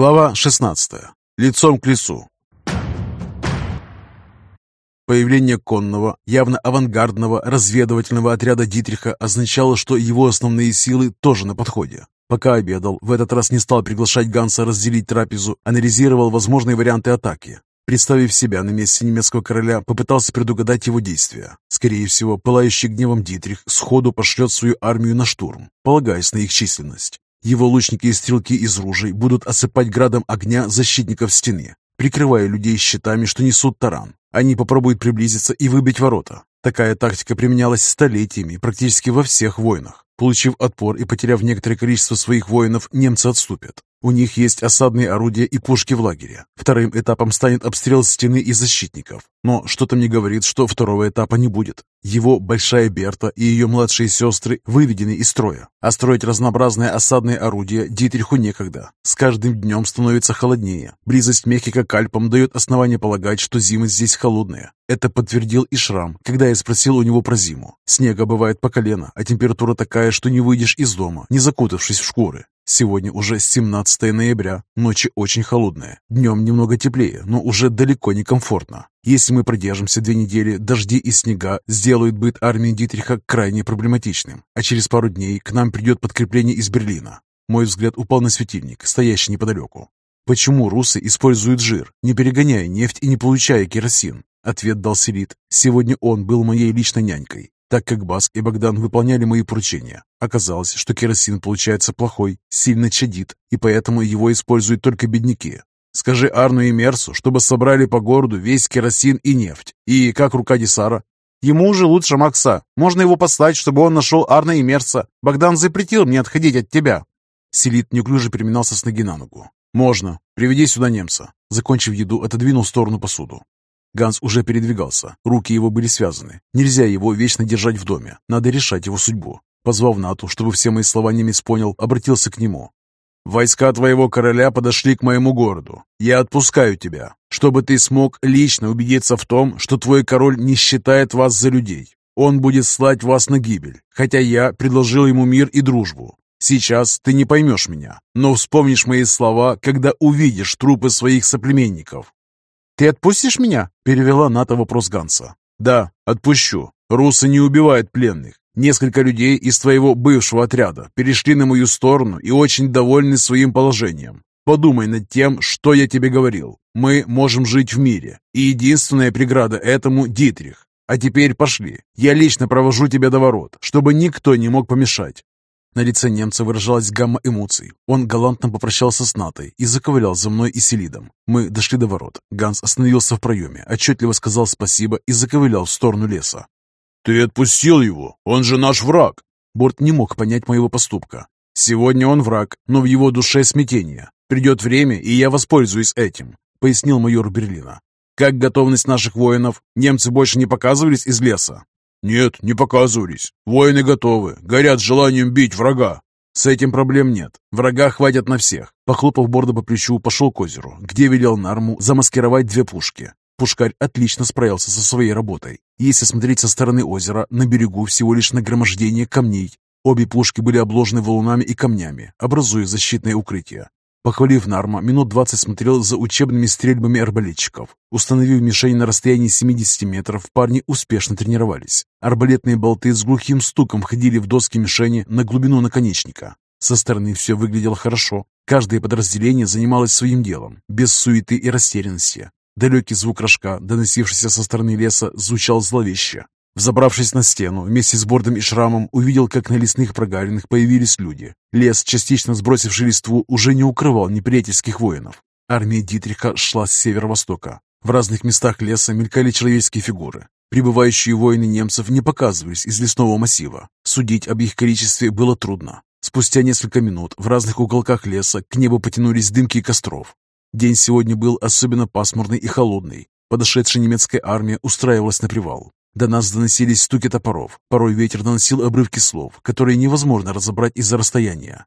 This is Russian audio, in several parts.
Глава 16. Лицом к лесу. Появление конного, явно авангардного разведывательного отряда Дитриха означало, что его основные силы тоже на подходе. Пока обедал, в этот раз не стал приглашать Ганса разделить трапезу, анализировал возможные варианты атаки. Представив себя на месте немецкого короля, попытался предугадать его действия. Скорее всего, пылающий гневом Дитрих сходу пошлет свою армию на штурм, полагаясь на их численность. Его лучники и стрелки из ружей будут осыпать градом огня защитников стены, прикрывая людей щитами, что несут таран. Они попробуют приблизиться и выбить ворота. Такая тактика применялась столетиями практически во всех войнах. Получив отпор и потеряв некоторое количество своих воинов, немцы отступят. У них есть осадные орудия и пушки в лагере. Вторым этапом станет обстрел стены и защитников. Но что-то мне говорит, что второго этапа не будет. Его Большая Берта и ее младшие сестры выведены из строя. А строить разнообразные осадные орудия Дитриху некогда. С каждым днем становится холоднее. Близость Мехико к Альпам дает основание полагать, что зимы здесь холодные. Это подтвердил и Шрам, когда я спросил у него про зиму. Снега бывает по колено, а температура такая, что не выйдешь из дома, не закутавшись в шкуры. Сегодня уже 17 ноября, ночи очень холодные, днем немного теплее, но уже далеко не комфортно. Если мы продержимся две недели, дожди и снега сделают быт армии Дитриха крайне проблематичным, а через пару дней к нам придет подкрепление из Берлина. Мой взгляд упал на светильник, стоящий неподалеку. Почему русы используют жир, не перегоняя нефть и не получая керосин? Ответ дал Селит. Сегодня он был моей личной нянькой так как Баск и Богдан выполняли мои поручения. Оказалось, что керосин получается плохой, сильно чадит, и поэтому его используют только бедняки. Скажи Арну и Мерсу, чтобы собрали по городу весь керосин и нефть. И как рука Десара? Ему уже лучше Макса. Можно его послать, чтобы он нашел Арна и Мерса. Богдан запретил мне отходить от тебя. Селит неуклюже переминался с ноги на ногу. «Можно. Приведи сюда немца». Закончив еду, отодвинул в сторону посуду. Ганс уже передвигался, руки его были связаны. Нельзя его вечно держать в доме, надо решать его судьбу. Позвав Нату, чтобы все мои слова немец понял, обратился к нему. «Войска твоего короля подошли к моему городу. Я отпускаю тебя, чтобы ты смог лично убедиться в том, что твой король не считает вас за людей. Он будет слать вас на гибель, хотя я предложил ему мир и дружбу. Сейчас ты не поймешь меня, но вспомнишь мои слова, когда увидишь трупы своих соплеменников. «Ты отпустишь меня?» – перевела Ната вопрос Ганса. «Да, отпущу. Русы не убивают пленных. Несколько людей из твоего бывшего отряда перешли на мою сторону и очень довольны своим положением. Подумай над тем, что я тебе говорил. Мы можем жить в мире, и единственная преграда этому – Дитрих. А теперь пошли. Я лично провожу тебя до ворот, чтобы никто не мог помешать. На лице немца выражалась гамма эмоций. Он галантно попрощался с Натой и заковылял за мной и Селидом. Мы дошли до ворот. Ганс остановился в проеме, отчетливо сказал спасибо и заковылял в сторону леса. «Ты отпустил его? Он же наш враг!» Борт не мог понять моего поступка. «Сегодня он враг, но в его душе смятение. Придет время, и я воспользуюсь этим», — пояснил майор Берлина. «Как готовность наших воинов? Немцы больше не показывались из леса?» «Нет, не показывались. Воины готовы, горят желанием бить врага». «С этим проблем нет. Врага хватит на всех». Похлопав борда по плечу, пошел к озеру, где велел Нарму замаскировать две пушки. Пушкарь отлично справился со своей работой. Если смотреть со стороны озера, на берегу всего лишь нагромождение камней. Обе пушки были обложены валунами и камнями, образуя защитное укрытие. Похвалив Нарма, минут двадцать смотрел за учебными стрельбами арбалетчиков. Установив мишень на расстоянии 70 метров, парни успешно тренировались. Арбалетные болты с глухим стуком входили в доски мишени на глубину наконечника. Со стороны все выглядело хорошо. Каждое подразделение занималось своим делом, без суеты и растерянности. Далекий звук рожка, доносившийся со стороны леса, звучал зловеще. Взобравшись на стену, вместе с бордом и шрамом, увидел, как на лесных прогалинах появились люди. Лес, частично сбросивший листву, уже не укрывал неприятельских воинов. Армия Дитриха шла с северо-востока. В разных местах леса мелькали человеческие фигуры. Прибывающие воины немцев не показывались из лесного массива. Судить об их количестве было трудно. Спустя несколько минут в разных уголках леса к небу потянулись дымки костров. День сегодня был особенно пасмурный и холодный. Подошедшая немецкая армия устраивалась на привал. До нас доносились стуки топоров. Порой ветер доносил обрывки слов, которые невозможно разобрать из-за расстояния.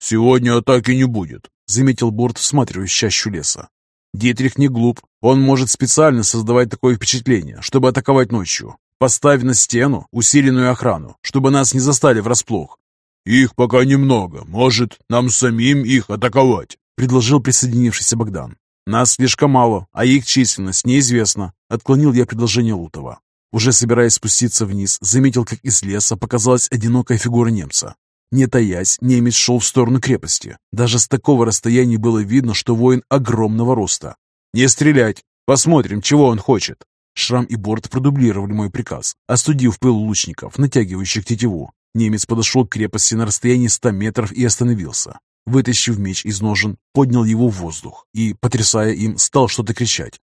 «Сегодня атаки не будет», — заметил Борт, всматриваясь в чащу леса. «Дитрих не глуп. Он может специально создавать такое впечатление, чтобы атаковать ночью. Поставь на стену усиленную охрану, чтобы нас не застали врасплох». «Их пока немного. Может, нам самим их атаковать?» — предложил присоединившийся Богдан. «Нас слишком мало, а их численность неизвестна», — отклонил я предложение Лутова. Уже собираясь спуститься вниз, заметил, как из леса показалась одинокая фигура немца. Не таясь, немец шел в сторону крепости. Даже с такого расстояния было видно, что воин огромного роста. «Не стрелять! Посмотрим, чего он хочет!» Шрам и Борт продублировали мой приказ, остудив пыл лучников, натягивающих тетиву. Немец подошел к крепости на расстоянии ста метров и остановился. Вытащив меч из ножен, поднял его в воздух и, потрясая им, стал что-то кричать.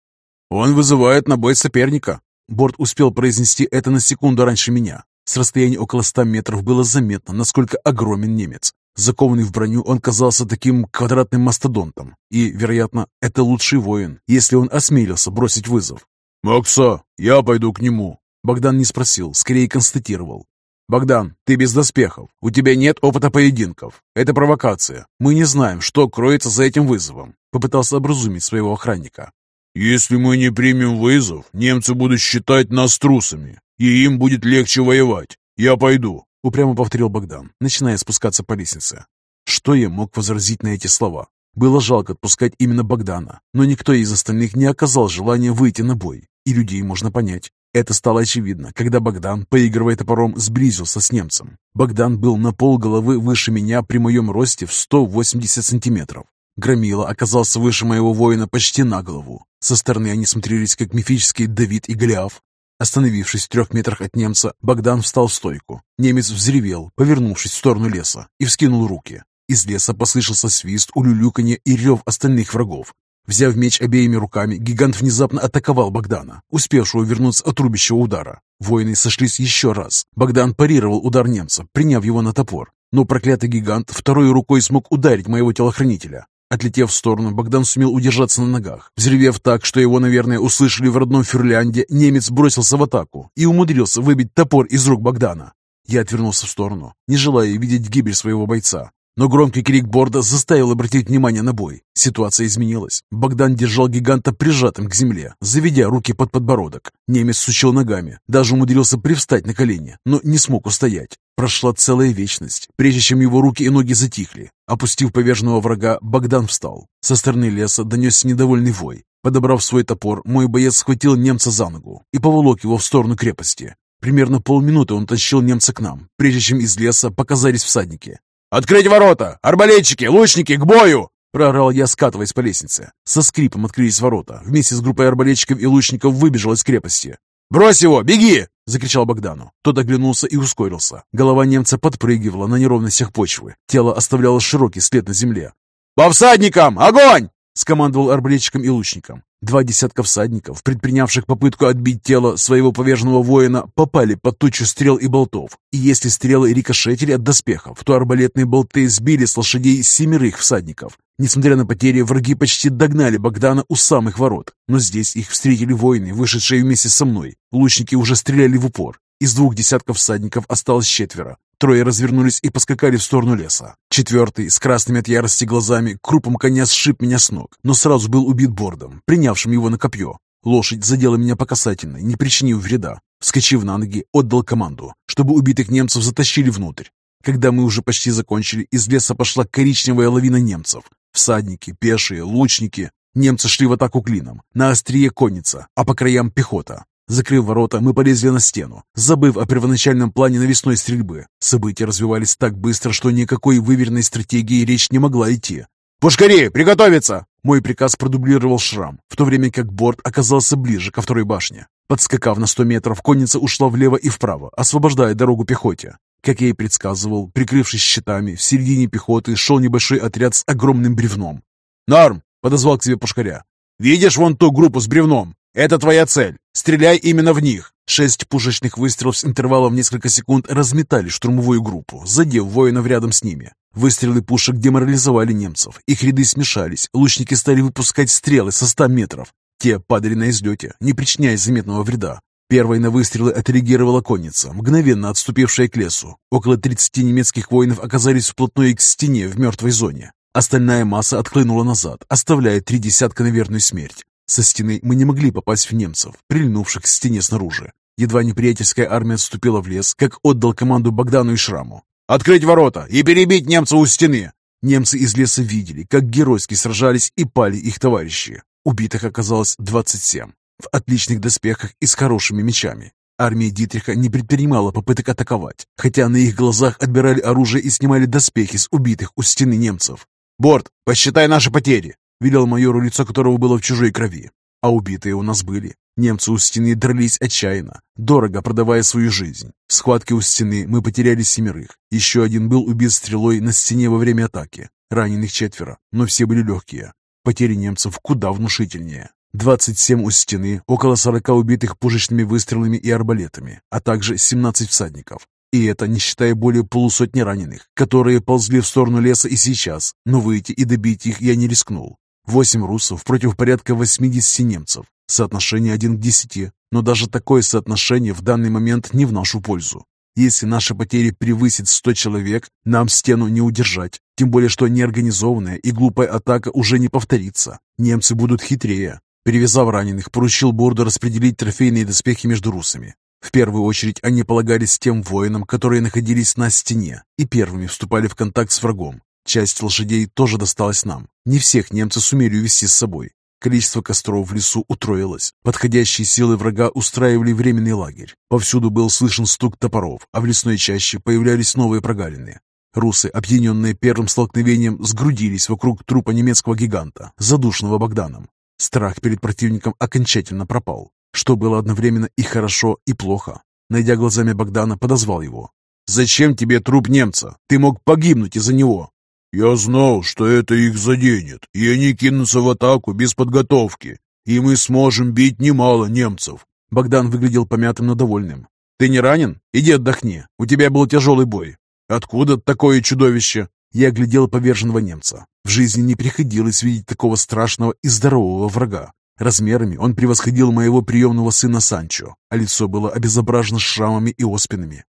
«Он вызывает на бой соперника!» Борт успел произнести это на секунду раньше меня. С расстояния около ста метров было заметно, насколько огромен немец. Закованный в броню, он казался таким квадратным мастодонтом. И, вероятно, это лучший воин, если он осмелился бросить вызов. «Макса, я пойду к нему!» Богдан не спросил, скорее констатировал. «Богдан, ты без доспехов. У тебя нет опыта поединков. Это провокация. Мы не знаем, что кроется за этим вызовом», попытался образумить своего охранника. «Если мы не примем вызов, немцы будут считать нас трусами, и им будет легче воевать. Я пойду», — упрямо повторил Богдан, начиная спускаться по лестнице. Что я мог возразить на эти слова? Было жалко отпускать именно Богдана, но никто из остальных не оказал желания выйти на бой, и людей можно понять. Это стало очевидно, когда Богдан, поигрывая топором, сблизился с немцем. Богдан был на пол головы выше меня при моем росте в 180 сантиметров. Громила оказался выше моего воина почти на голову. Со стороны они смотрелись, как мифические Давид и Голиаф. Остановившись в трех метрах от немца, Богдан встал в стойку. Немец взревел, повернувшись в сторону леса, и вскинул руки. Из леса послышался свист, улюлюканье и рев остальных врагов. Взяв меч обеими руками, гигант внезапно атаковал Богдана, успевшего вернуться от рубящего удара. Воины сошлись еще раз. Богдан парировал удар немца, приняв его на топор. Но проклятый гигант второй рукой смог ударить моего телохранителя. Отлетев в сторону, Богдан сумел удержаться на ногах. Взревев так, что его, наверное, услышали в родном Фюрлянде, немец бросился в атаку и умудрился выбить топор из рук Богдана. Я отвернулся в сторону, не желая видеть гибель своего бойца. Но громкий крик Борда заставил обратить внимание на бой. Ситуация изменилась. Богдан держал гиганта прижатым к земле, заведя руки под подбородок. Немец сучил ногами, даже умудрился привстать на колени, но не смог устоять. Прошла целая вечность, прежде чем его руки и ноги затихли. Опустив поверженного врага, Богдан встал. Со стороны леса донесся недовольный вой. Подобрав свой топор, мой боец схватил немца за ногу и поволок его в сторону крепости. Примерно полминуты он тащил немца к нам, прежде чем из леса показались всадники. «Открыть ворота! Арбалетчики! Лучники! К бою!» Проорал я, скатываясь по лестнице. Со скрипом открылись ворота. Вместе с группой арбалетчиков и лучников выбежал из крепости. «Брось его! Беги!» — закричал Богдану. Тот оглянулся и ускорился. Голова немца подпрыгивала на неровностях почвы. Тело оставляло широкий след на земле. «По всадникам! Огонь!» — скомандовал арбалетчикам и лучникам. Два десятка всадников, предпринявших попытку отбить тело своего поверженного воина, попали под тучу стрел и болтов. И если стрелы рикошетили от доспехов, то арбалетные болты сбили с лошадей семерых всадников. Несмотря на потери, враги почти догнали Богдана у самых ворот. Но здесь их встретили воины, вышедшие вместе со мной. Лучники уже стреляли в упор. Из двух десятков всадников осталось четверо. Трое развернулись и поскакали в сторону леса. Четвертый, с красными от ярости глазами, крупом коня сшиб меня с ног, но сразу был убит бордом, принявшим его на копье. Лошадь задела меня по касательной, не причинив вреда. Вскочив на ноги, отдал команду, чтобы убитых немцев затащили внутрь. Когда мы уже почти закончили, из леса пошла коричневая лавина немцев. Всадники, пешие, лучники. Немцы шли в атаку клином. На острие конница, а по краям пехота. Закрыв ворота, мы полезли на стену, забыв о первоначальном плане навесной стрельбы. События развивались так быстро, что никакой выверенной стратегии речь не могла идти. «Пушкари, приготовиться!» Мой приказ продублировал шрам, в то время как борт оказался ближе ко второй башне. Подскакав на сто метров, конница ушла влево и вправо, освобождая дорогу пехоте. Как я и предсказывал, прикрывшись щитами, в середине пехоты шел небольшой отряд с огромным бревном. «Норм!» — подозвал к себе пушкаря. «Видишь вон ту группу с бревном? Это твоя цель. Стреляй именно в них. Шесть пушечных выстрелов с интервалом в несколько секунд разметали штурмовую группу, задев воинов рядом с ними. Выстрелы пушек деморализовали немцев. Их ряды смешались. Лучники стали выпускать стрелы со ста метров. Те падали на излете, не причиняя заметного вреда. Первой на выстрелы отреагировала конница, мгновенно отступившая к лесу. Около 30 немецких воинов оказались вплотную к стене в мертвой зоне. Остальная масса отхлынула назад, оставляя три десятка на верную смерть. Со стены мы не могли попасть в немцев, прильнувших к стене снаружи. Едва неприятельская армия отступила в лес, как отдал команду Богдану и Шраму. «Открыть ворота и перебить немца у стены!» Немцы из леса видели, как геройски сражались и пали их товарищи. Убитых оказалось 27, в отличных доспехах и с хорошими мечами. Армия Дитриха не предпринимала попыток атаковать, хотя на их глазах отбирали оружие и снимали доспехи с убитых у стены немцев. «Борт, посчитай наши потери!» — велел майору, лицо которого было в чужой крови. А убитые у нас были. Немцы у стены дрались отчаянно, дорого продавая свою жизнь. В схватке у стены мы потеряли семерых. Еще один был убит стрелой на стене во время атаки. Раненых четверо, но все были легкие. Потери немцев куда внушительнее. 27 у стены, около 40 убитых пушечными выстрелами и арбалетами, а также 17 всадников. И это не считая более полусотни раненых, которые ползли в сторону леса и сейчас, но выйти и добить их я не рискнул. Восемь русов против порядка 80 немцев. Соотношение один к десяти, но даже такое соотношение в данный момент не в нашу пользу. Если наши потери превысят 100 человек, нам стену не удержать. Тем более, что неорганизованная и глупая атака уже не повторится. Немцы будут хитрее. Перевязав раненых, поручил Борду распределить трофейные доспехи между русами. В первую очередь они полагались тем воинам, которые находились на стене и первыми вступали в контакт с врагом. Часть лошадей тоже досталась нам. Не всех немцы сумели увести с собой. Количество костров в лесу утроилось. Подходящие силы врага устраивали временный лагерь. Повсюду был слышен стук топоров, а в лесной чаще появлялись новые прогалины. Русы, опьяненные первым столкновением, сгрудились вокруг трупа немецкого гиганта, задушенного Богданом. Страх перед противником окончательно пропал, что было одновременно и хорошо, и плохо. Найдя глазами Богдана, подозвал его. «Зачем тебе труп немца? Ты мог погибнуть из-за него!» «Я знал, что это их заденет, и они кинутся в атаку без подготовки, и мы сможем бить немало немцев». Богдан выглядел помятым, но довольным. «Ты не ранен? Иди отдохни. У тебя был тяжелый бой. Откуда такое чудовище?» Я глядел поверженного немца. В жизни не приходилось видеть такого страшного и здорового врага. Размерами он превосходил моего приемного сына Санчо, а лицо было обезображено шрамами и оспинами.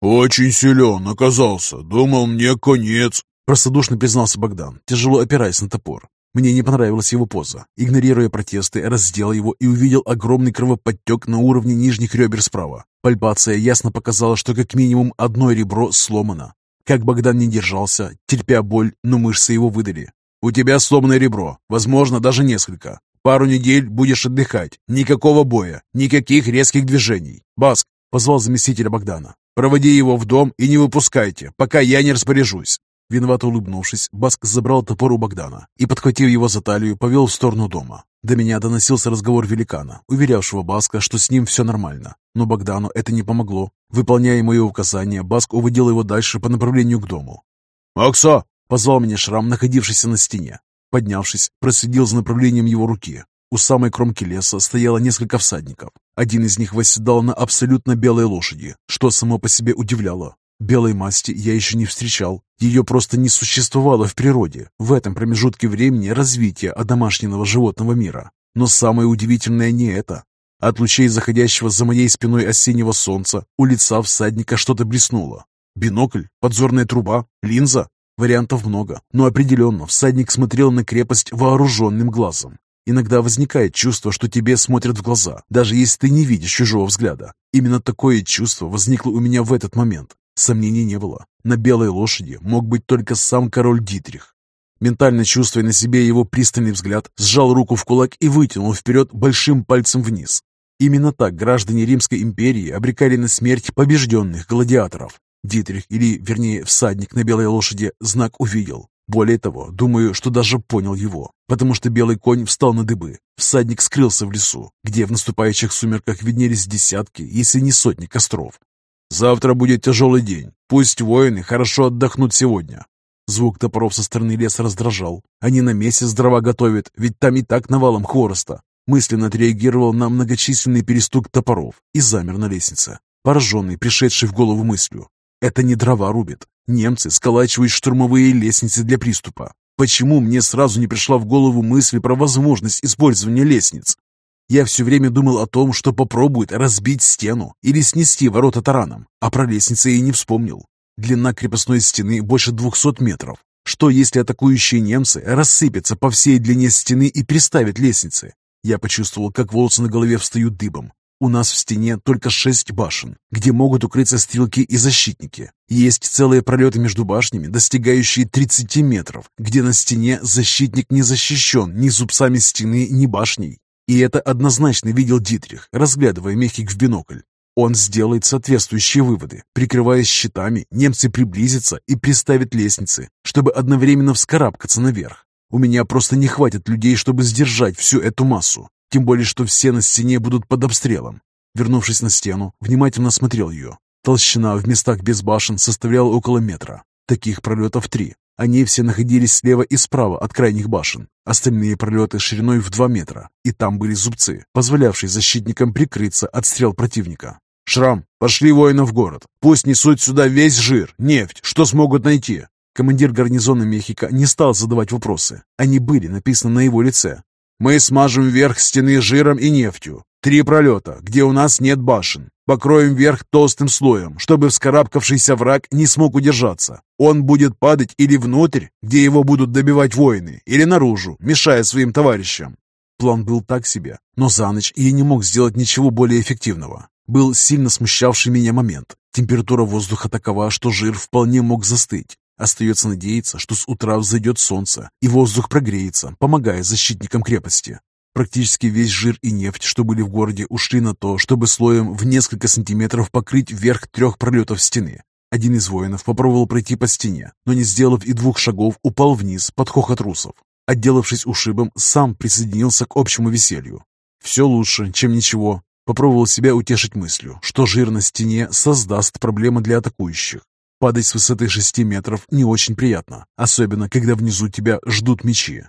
«Очень силен оказался. Думал, мне конец», Простодушно признался Богдан, тяжело опираясь на топор. Мне не понравилась его поза. Игнорируя протесты, раздел его и увидел огромный кровоподтек на уровне нижних ребер справа. Пальпация ясно показала, что как минимум одно ребро сломано. Как Богдан не держался, терпя боль, но мышцы его выдали. «У тебя сломанное ребро, возможно, даже несколько. Пару недель будешь отдыхать. Никакого боя, никаких резких движений. Баск!» — позвал заместителя Богдана. «Проводи его в дом и не выпускайте, пока я не распоряжусь». Виновато улыбнувшись, Баск забрал топор у Богдана и, подхватив его за талию, повел в сторону дома. До меня доносился разговор великана, уверявшего Баска, что с ним все нормально. Но Богдану это не помогло. Выполняя мои указания, Баск уводил его дальше по направлению к дому. «Акса!» — позвал меня Шрам, находившийся на стене. Поднявшись, проследил за направлением его руки. У самой кромки леса стояло несколько всадников. Один из них восседал на абсолютно белой лошади, что само по себе удивляло. Белой масти я еще не встречал. Ее просто не существовало в природе, в этом промежутке времени развития одомашненного животного мира. Но самое удивительное не это. От лучей заходящего за моей спиной осеннего солнца у лица всадника что-то блеснуло. Бинокль, подзорная труба, линза. Вариантов много, но определенно всадник смотрел на крепость вооруженным глазом. Иногда возникает чувство, что тебе смотрят в глаза, даже если ты не видишь чужого взгляда. Именно такое чувство возникло у меня в этот момент. Сомнений не было. На белой лошади мог быть только сам король Дитрих. Ментально чувствуя на себе его пристальный взгляд, сжал руку в кулак и вытянул вперед большим пальцем вниз. Именно так граждане Римской империи обрекали на смерть побежденных гладиаторов. Дитрих, или, вернее, всадник на белой лошади, знак увидел. Более того, думаю, что даже понял его, потому что белый конь встал на дыбы. Всадник скрылся в лесу, где в наступающих сумерках виднелись десятки, если не сотни костров. Завтра будет тяжелый день. Пусть воины хорошо отдохнут сегодня. Звук топоров со стороны леса раздражал. Они на месяц дрова готовят, ведь там и так навалом хвороста. Мысленно отреагировал на многочисленный перестук топоров и замер на лестнице, пораженный, пришедший в голову мыслью. Это не дрова рубит. Немцы сколачивают штурмовые лестницы для приступа. Почему мне сразу не пришла в голову мысль про возможность использования лестниц? Я все время думал о том, что попробует разбить стену или снести ворота тараном, а про лестницы и не вспомнил. Длина крепостной стены больше 200 метров. Что, если атакующие немцы рассыпятся по всей длине стены и приставят лестницы? Я почувствовал, как волосы на голове встают дыбом. У нас в стене только шесть башен, где могут укрыться стрелки и защитники. Есть целые пролеты между башнями, достигающие 30 метров, где на стене защитник не защищен ни зубцами стены, ни башней. И это однозначно видел Дитрих, разглядывая мехик в бинокль. Он сделает соответствующие выводы. Прикрываясь щитами, немцы приблизятся и приставят лестницы, чтобы одновременно вскарабкаться наверх. У меня просто не хватит людей, чтобы сдержать всю эту массу. Тем более, что все на стене будут под обстрелом. Вернувшись на стену, внимательно осмотрел ее. Толщина в местах без башен составляла около метра. Таких пролетов три. Они все находились слева и справа от крайних башен. Остальные пролеты шириной в два метра. И там были зубцы, позволявшие защитникам прикрыться от стрел противника. «Шрам, пошли воинов в город. Пусть несут сюда весь жир, нефть, что смогут найти». Командир гарнизона Мехико не стал задавать вопросы. Они были написаны на его лице. Мы смажем верх стены жиром и нефтью. Три пролета, где у нас нет башен. Покроем верх толстым слоем, чтобы вскарабкавшийся враг не смог удержаться. Он будет падать или внутрь, где его будут добивать воины, или наружу, мешая своим товарищам. План был так себе, но за ночь я не мог сделать ничего более эффективного. Был сильно смущавший меня момент. Температура воздуха такова, что жир вполне мог застыть. Остается надеяться, что с утра взойдет солнце, и воздух прогреется, помогая защитникам крепости. Практически весь жир и нефть, что были в городе, ушли на то, чтобы слоем в несколько сантиметров покрыть верх трех пролетов стены. Один из воинов попробовал пройти по стене, но не сделав и двух шагов, упал вниз под хохот русов. Отделавшись ушибом, сам присоединился к общему веселью. Все лучше, чем ничего. Попробовал себя утешить мыслью, что жир на стене создаст проблемы для атакующих. Падать с высоты шести метров не очень приятно, особенно когда внизу тебя ждут мечи.